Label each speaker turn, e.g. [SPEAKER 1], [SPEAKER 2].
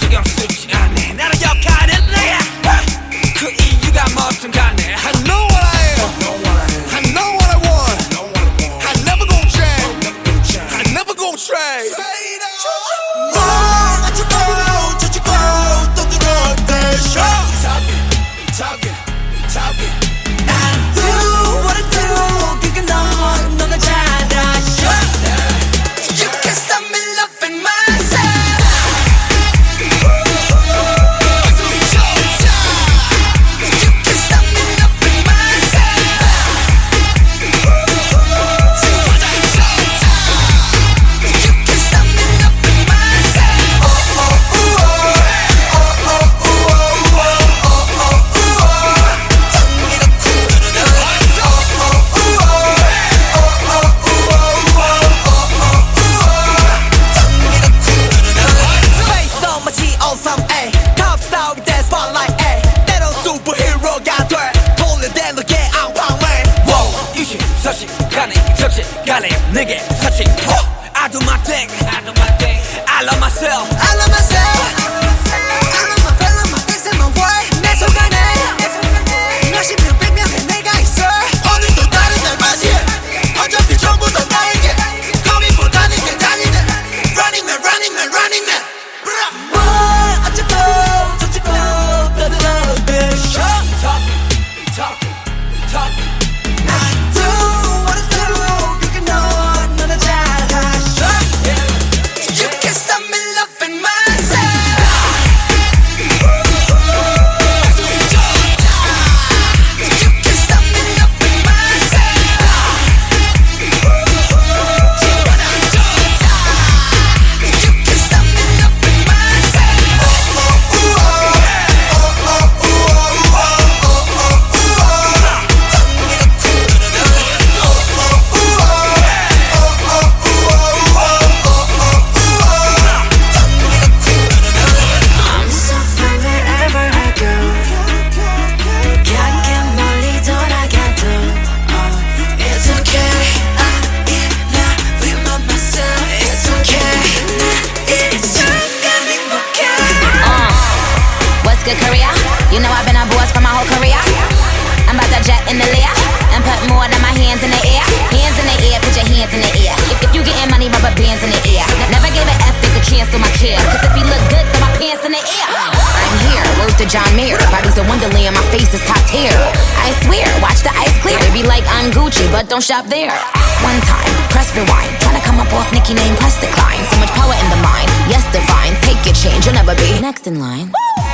[SPEAKER 1] Suggestion nigga, touch it. I do my
[SPEAKER 2] thing. I do my thing. I love myself.
[SPEAKER 3] care. Cause if he look good, throw my pants in the air. I'm here, word to John Mayer. Body's a wonderland, my face is top tier. I swear, watch the ice clear. Baby, like I'm Gucci, but don't shop there. One time, press rewind. Tryna come up off Nicki name, press decline. So much power in the mind, yes divine. Take your change, you'll never be next in line. Woo!